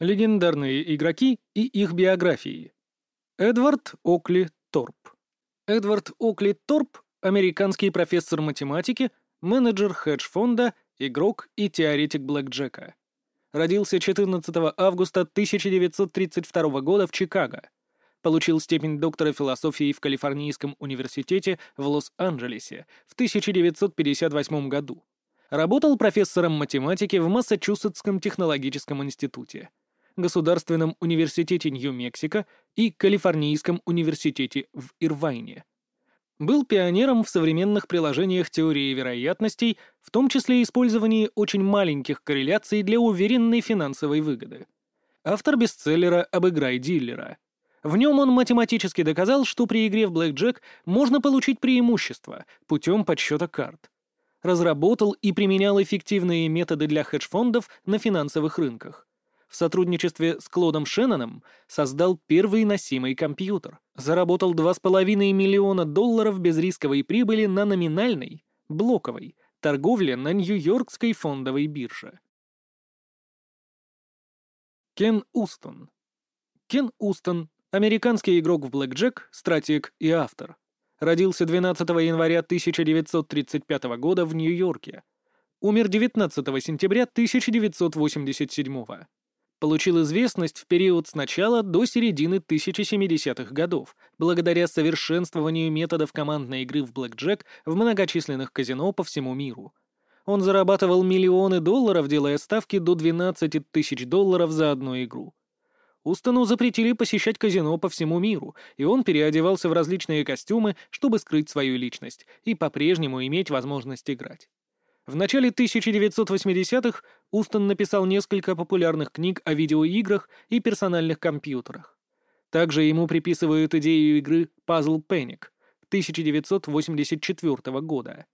Легендарные игроки и их биографии. Эдвард Окли Торп. Эдвард Окли Торп — американский профессор математики, менеджер хедж-фонда, игрок и теоретик блэкджека. Родился 14 августа 1932 года в Чикаго. Получил степень доктора философии в Калифорнийском университете в Лос-Анджелесе в 1958 году. Работал профессором математики в Массачусетском технологическом институте, Государственном университете Нью-Мексико и Калифорнийском университете в Ирвайне. Был пионером в современных приложениях теории вероятностей, в том числе использовании очень маленьких корреляций для уверенной финансовой выгоды. Автор бестселлера «Обыграй дилера». В нем он математически доказал, что при игре в блэкджек можно получить преимущество путем подсчета карт разработал и применял эффективные методы для хедж-фондов на финансовых рынках. В сотрудничестве с Клодом Шенноном создал первый носимый компьютер. Заработал 2,5 миллиона долларов безрисковой прибыли на номинальной, блоковой, торговле на Нью-Йоркской фондовой бирже. Кен Устон Кен Устон — американский игрок в блэкджек, стратег и автор. Родился 12 января 1935 года в Нью-Йорке. Умер 19 сентября 1987 Получил известность в период с начала до середины 1070-х годов, благодаря совершенствованию методов командной игры в блэкджек в многочисленных казино по всему миру. Он зарабатывал миллионы долларов, делая ставки до 12 тысяч долларов за одну игру. Устону запретили посещать казино по всему миру, и он переодевался в различные костюмы, чтобы скрыть свою личность и по-прежнему иметь возможность играть. В начале 1980-х Устон написал несколько популярных книг о видеоиграх и персональных компьютерах. Также ему приписывают идею игры Puzzle Panic 1984 года.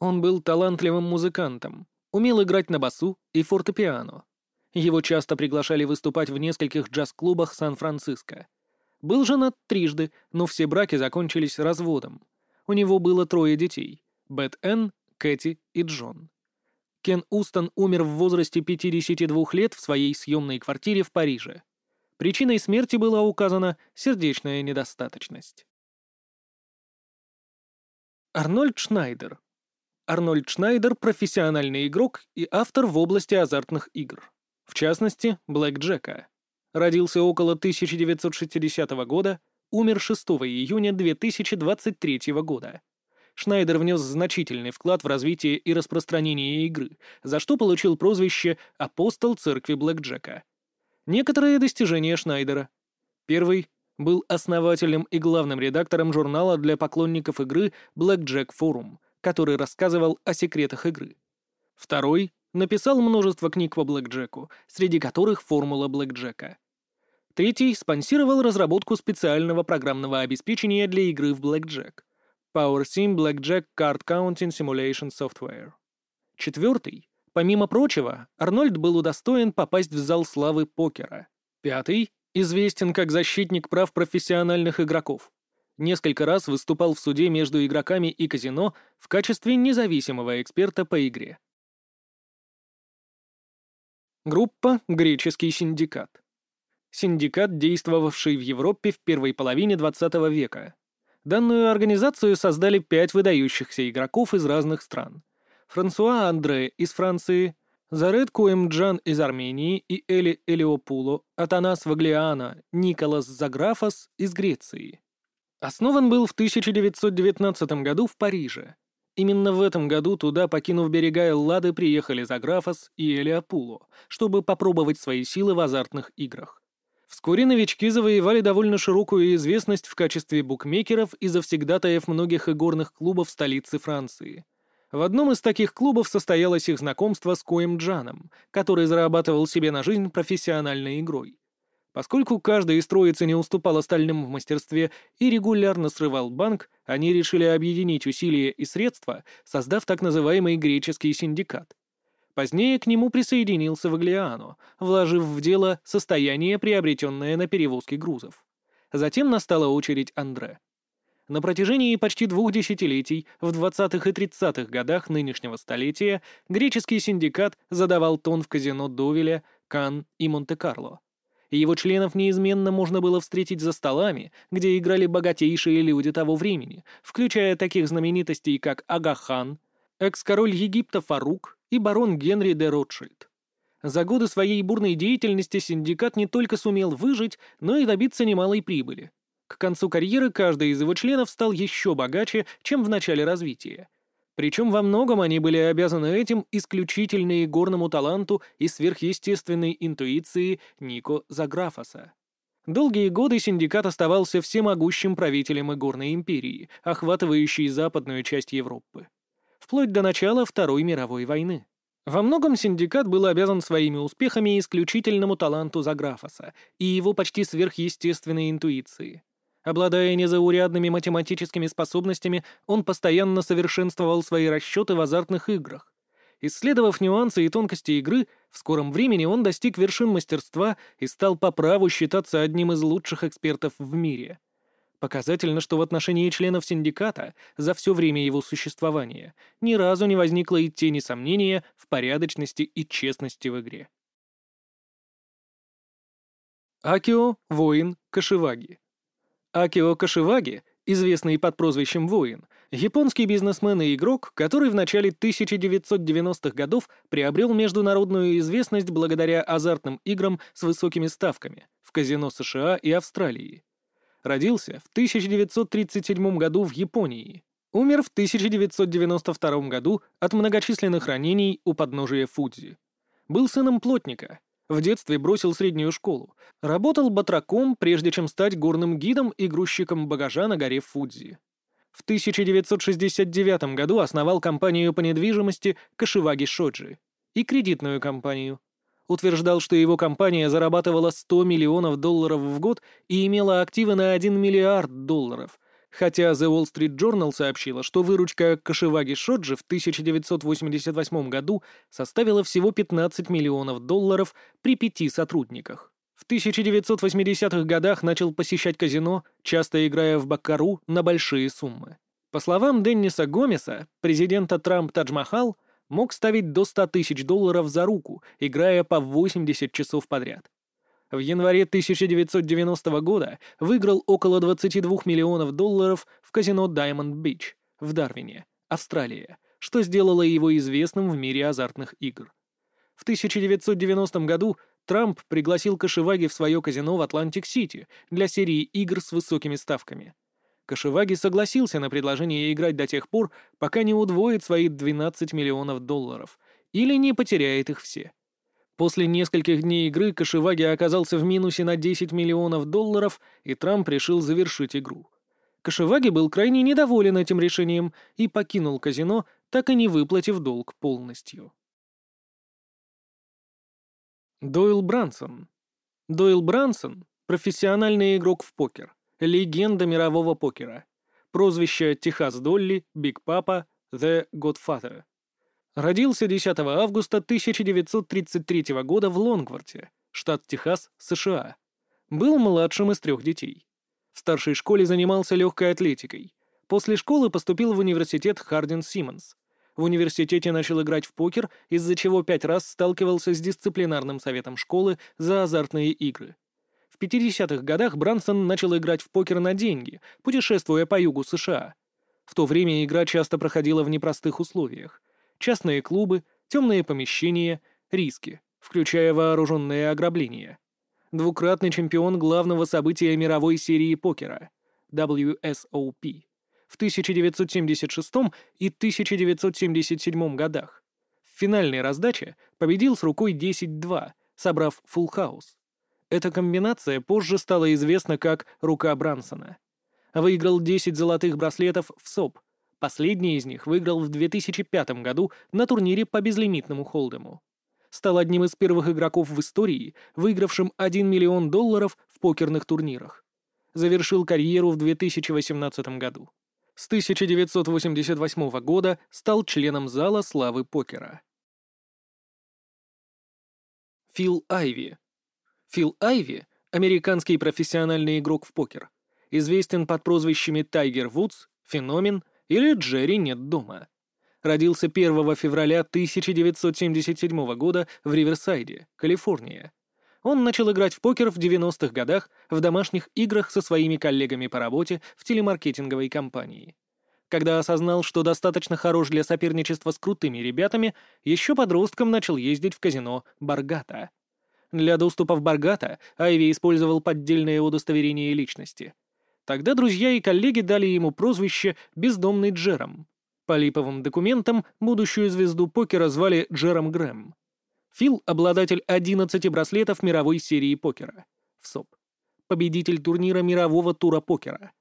Он был талантливым музыкантом, умел играть на басу и фортепиано. Его часто приглашали выступать в нескольких джаз-клубах Сан-Франциско. Был женат трижды, но все браки закончились разводом. У него было трое детей — Бет Энн, Кэти и Джон. Кен Устон умер в возрасте 52 лет в своей съемной квартире в Париже. Причиной смерти была указана сердечная недостаточность. Арнольд Шнайдер Арнольд Шнайдер — профессиональный игрок и автор в области азартных игр. В частности, Блэк Джека. Родился около 1960 года, умер 6 июня 2023 года. Шнайдер внес значительный вклад в развитие и распространение игры, за что получил прозвище «Апостол церкви Блэк Джека». Некоторые достижения Шнайдера. Первый был основателем и главным редактором журнала для поклонников игры Black Jack Forum, который рассказывал о секретах игры. Второй Написал множество книг по блэкджеку, среди которых формула блэкджека. Третий спонсировал разработку специального программного обеспечения для игры в блэкджек. PowerSim Blackjack Card Counting Simulation Software. Четвертый. Помимо прочего, Арнольд был удостоен попасть в зал славы покера. Пятый. Известен как защитник прав профессиональных игроков. Несколько раз выступал в суде между игроками и казино в качестве независимого эксперта по игре. Группа «Греческий синдикат». Синдикат, действовавший в Европе в первой половине XX века. Данную организацию создали пять выдающихся игроков из разных стран. Франсуа Андре из Франции, Зарет Куэмджан из Армении и Эли Элиопуло, Атанас Ваглиана, Николас Заграфос из Греции. Основан был в 1919 году в Париже. Именно в этом году туда, покинув берега Эллады, приехали Заграфос и Элиапуло, чтобы попробовать свои силы в азартных играх. Вскоре новички завоевали довольно широкую известность в качестве букмекеров и завсегдатаев многих игорных клубов столицы Франции. В одном из таких клубов состоялось их знакомство с Коем Джаном, который зарабатывал себе на жизнь профессиональной игрой. Поскольку каждый из троицы не уступал остальным в мастерстве и регулярно срывал банк, они решили объединить усилия и средства, создав так называемый греческий синдикат. Позднее к нему присоединился Ваглиано, вложив в дело состояние, приобретенное на перевозке грузов. Затем настала очередь Андре. На протяжении почти двух десятилетий, в 20-х и 30-х годах нынешнего столетия, греческий синдикат задавал тон в казино Довеля, Кан и Монте-Карло. его членов неизменно можно было встретить за столами, где играли богатейшие люди того времени, включая таких знаменитостей, как Агахан, экс-король Египта Фарук и барон Генри де Ротшильд. За годы своей бурной деятельности синдикат не только сумел выжить, но и добиться немалой прибыли. К концу карьеры каждый из его членов стал еще богаче, чем в начале развития. Причем во многом они были обязаны этим исключительно игорному таланту и сверхъестественной интуиции Нико Заграфоса. Долгие годы синдикат оставался всемогущим правителем игорной империи, охватывающей западную часть Европы. Вплоть до начала Второй мировой войны. Во многом синдикат был обязан своими успехами исключительному таланту Заграфоса и его почти сверхъестественной интуиции. Обладая незаурядными математическими способностями, он постоянно совершенствовал свои расчеты в азартных играх. Исследовав нюансы и тонкости игры, в скором времени он достиг вершин мастерства и стал по праву считаться одним из лучших экспертов в мире. Показательно, что в отношении членов синдиката за все время его существования ни разу не возникло и тени сомнения в порядочности и честности в игре. Акио, воин, Кашиваги Акио Кашиваги, известный под прозвищем «Воин», японский бизнесмен и игрок, который в начале 1990-х годов приобрел международную известность благодаря азартным играм с высокими ставками в казино США и Австралии. Родился в 1937 году в Японии. Умер в 1992 году от многочисленных ранений у подножия Фудзи. Был сыном плотника, в детстве бросил среднюю школу. Работал батраком, прежде чем стать горным гидом и грузчиком багажа на горе Фудзи. В 1969 году основал компанию по недвижимости Кашиваги Шоджи и кредитную компанию. Утверждал, что его компания зарабатывала 100 миллионов долларов в год и имела активы на 1 миллиард долларов – хотя The Wall Street Journal сообщила, что выручка Кашиваги Шоджи в 1988 году составила всего 15 миллионов долларов при пяти сотрудниках. В 1980-х годах начал посещать казино, часто играя в баккару на большие суммы. По словам Денниса Гомеса, президента Трамп Тадж Махал мог ставить до 100 тысяч долларов за руку, играя по 80 часов подряд. В январе 1990 года выиграл около 22 миллионов долларов в казино Diamond Beach в Дарвине, Австралия, что сделало его известным в мире азартных игр. В 1990 году Трамп пригласил Кашеваги в свое казино в Атлантик-Сити для серии игр с высокими ставками. Кашеваги согласился на предложение играть до тех пор, пока не удвоит свои 12 миллионов долларов или не потеряет их все. После нескольких дней игры Кашеваги оказался в минусе на 10 миллионов долларов, и Трамп решил завершить игру. Кашеваги был крайне недоволен этим решением и покинул казино, так и не выплатив долг полностью. Дойл Брансон Дойл Брансон — профессиональный игрок в покер, легенда мирового покера. Прозвище Техас Долли, Биг Папа, The Godfather. Родился 10 августа 1933 года в Лонгворте, штат Техас, США. Был младшим из трех детей. В старшей школе занимался легкой атлетикой. После школы поступил в университет Хардин Симмонс. В университете начал играть в покер, из-за чего пять раз сталкивался с дисциплинарным советом школы за азартные игры. В 50-х годах Брансон начал играть в покер на деньги, путешествуя по югу США. В то время игра часто проходила в непростых условиях частные клубы, темные помещения, риски, включая вооруженные ограбления. Двукратный чемпион главного события мировой серии покера — WSOP в 1976 и 1977 годах. В финальной раздаче победил с рукой 10-2, собрав фулл хаус. Эта комбинация позже стала известна как «рука Брансона». Выиграл 10 золотых браслетов в СОП, Последний из них выиграл в 2005 году на турнире по безлимитному холдему. Стал одним из первых игроков в истории, выигравшим 1 миллион долларов в покерных турнирах. Завершил карьеру в 2018 году. С 1988 года стал членом зала славы покера. Фил Айви. Фил Айви — американский профессиональный игрок в покер. Известен под прозвищами Тайгер Вудс, Феномен — или Джерри нет дома. Родился 1 февраля 1977 года в Риверсайде, Калифорния. Он начал играть в покер в 90-х годах в домашних играх со своими коллегами по работе в телемаркетинговой компании. Когда осознал, что достаточно хорош для соперничества с крутыми ребятами, еще подростком начал ездить в казино «Баргата». Для доступа в Баргата Айви использовал поддельное удостоверение личности. Тогда друзья и коллеги дали ему прозвище «Бездомный Джером». По липовым документам будущую звезду покера звали Джером Грэм. Фил — обладатель 11 браслетов мировой серии покера. ВСОП. Победитель турнира мирового тура покера.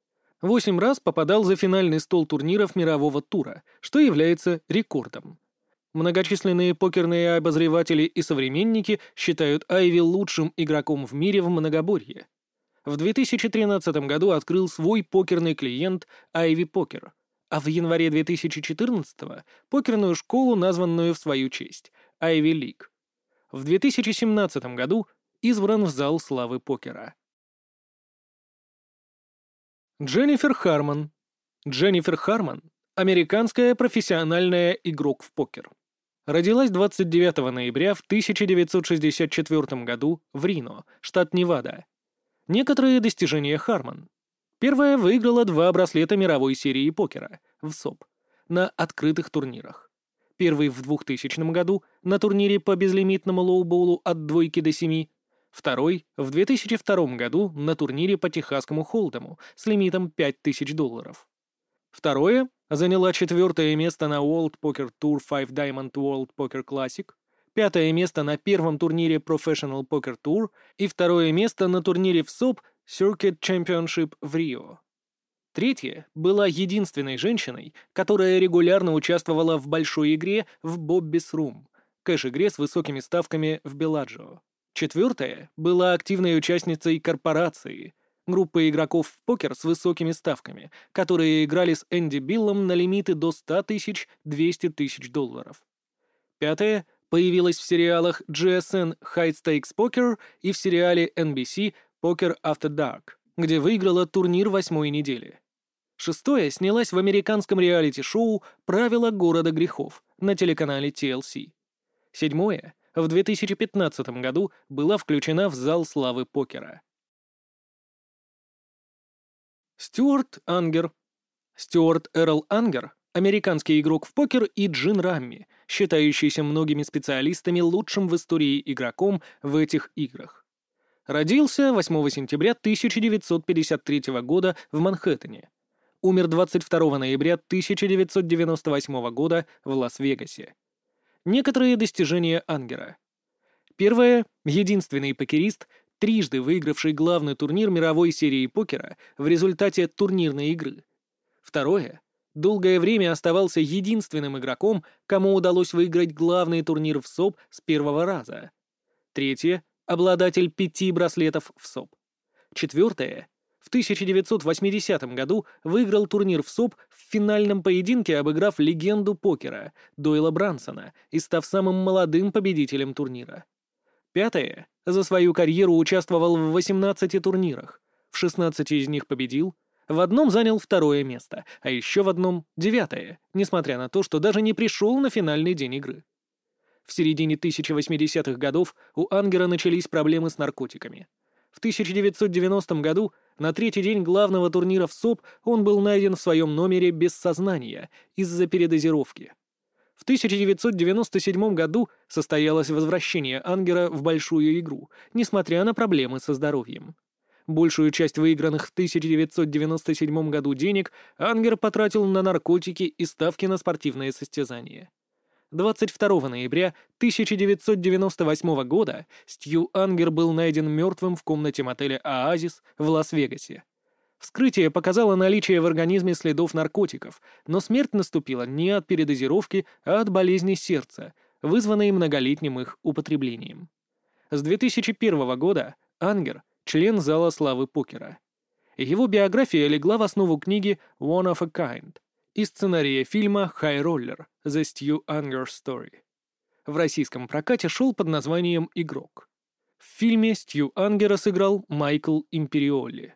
Восемь раз попадал за финальный стол турниров мирового тура, что является рекордом. Многочисленные покерные обозреватели и современники считают Айви лучшим игроком в мире в многоборье. В 2013 году открыл свой покерный клиент Ivy Poker, а в январе 2014 — покерную школу, названную в свою честь — Ivy League. В 2017 году избран в зал славы покера. Дженнифер Харман. Дженнифер Харман — американская профессиональная игрок в покер. Родилась 29 ноября в 1964 году в Рино, штат Невада. Некоторые достижения Харман. Первая выиграла два браслета мировой серии покера в СОП на открытых турнирах. Первый в 2000 году на турнире по безлимитному лоуболу от двойки до семи, второй в 2002 году на турнире по техасскому холдому с лимитом 5000 долларов. Второе заняла четвертое место на World Poker Tour 5 Diamond World Poker Classic, пятое место на первом турнире Professional Poker Tour и второе место на турнире в СОП Circuit Championship в Рио. Третья была единственной женщиной, которая регулярно участвовала в большой игре в Bobby's Room, кэш-игре с высокими ставками в Беладжио. Четвертая была активной участницей корпорации — группа игроков в покер с высокими ставками, которые играли с Энди Биллом на лимиты до 100 тысяч 200 тысяч долларов. Пятое появилась в сериалах GSN High Stakes Poker и в сериале NBC Poker After Dark, где выиграла турнир восьмой недели. Шестое снялась в американском реалити-шоу «Правила города грехов» на телеканале TLC. Седьмое в 2015 году была включена в зал славы покера. Стюарт Ангер. Стюарт Эрл Ангер — американский игрок в покер и Джин Рамми, считающийся многими специалистами лучшим в истории игроком в этих играх. Родился 8 сентября 1953 года в Манхэттене. Умер 22 ноября 1998 года в Лас-Вегасе. Некоторые достижения Ангера. Первое — единственный покерист, трижды выигравший главный турнир мировой серии покера в результате турнирной игры. Второе. Долгое время оставался единственным игроком, кому удалось выиграть главный турнир в СОП с первого раза. Третье. Обладатель пяти браслетов в СОП. Четвертое. В 1980 году выиграл турнир в СОП в финальном поединке, обыграв легенду покера Дойла Брансона и став самым молодым победителем турнира. Пятое. За свою карьеру участвовал в 18 турнирах. В 16 из них победил. В одном занял второе место, а еще в одном — девятое, несмотря на то, что даже не пришел на финальный день игры. В середине 1080-х годов у Ангера начались проблемы с наркотиками. В 1990 году, на третий день главного турнира в СОП, он был найден в своем номере без сознания из-за передозировки. В 1997 году состоялось возвращение Ангера в большую игру, несмотря на проблемы со здоровьем. Большую часть выигранных в 1997 году денег Ангер потратил на наркотики и ставки на спортивные состязания. 22 ноября 1998 года Стью Ангер был найден мертвым в комнате мотеля «Оазис» в Лас-Вегасе. Вскрытие показало наличие в организме следов наркотиков, но смерть наступила не от передозировки, а от болезни сердца, вызванной многолетним их употреблением. С 2001 года Ангер — член Зала славы покера. Его биография легла в основу книги «One of a Kind» и сценария фильма «High Roller» The Stu Anger Story. В российском прокате шел под названием «Игрок». В фильме Стью Ангера сыграл Майкл Империоли.